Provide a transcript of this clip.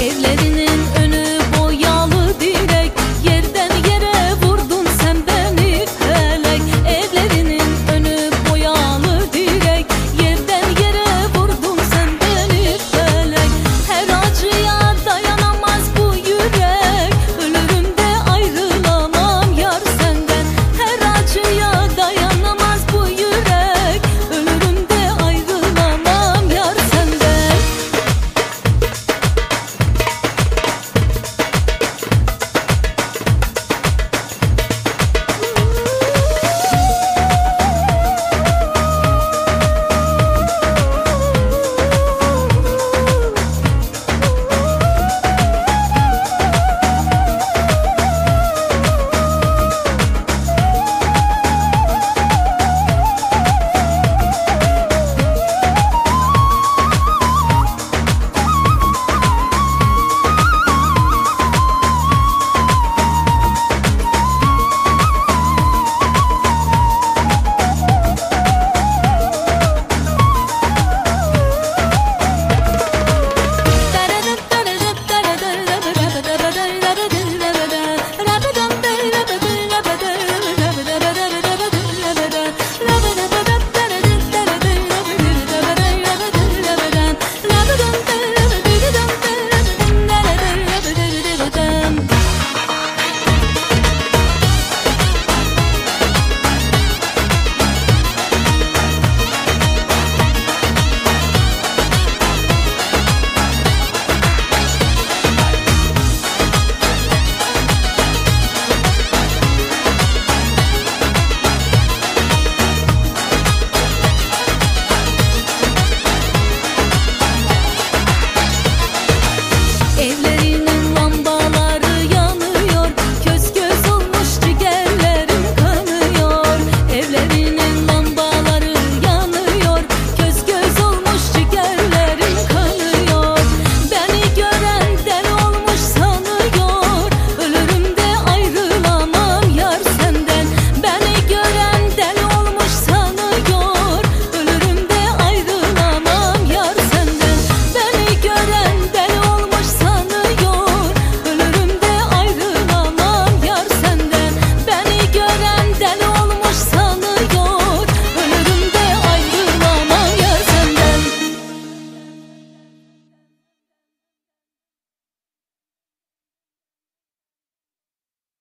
evleri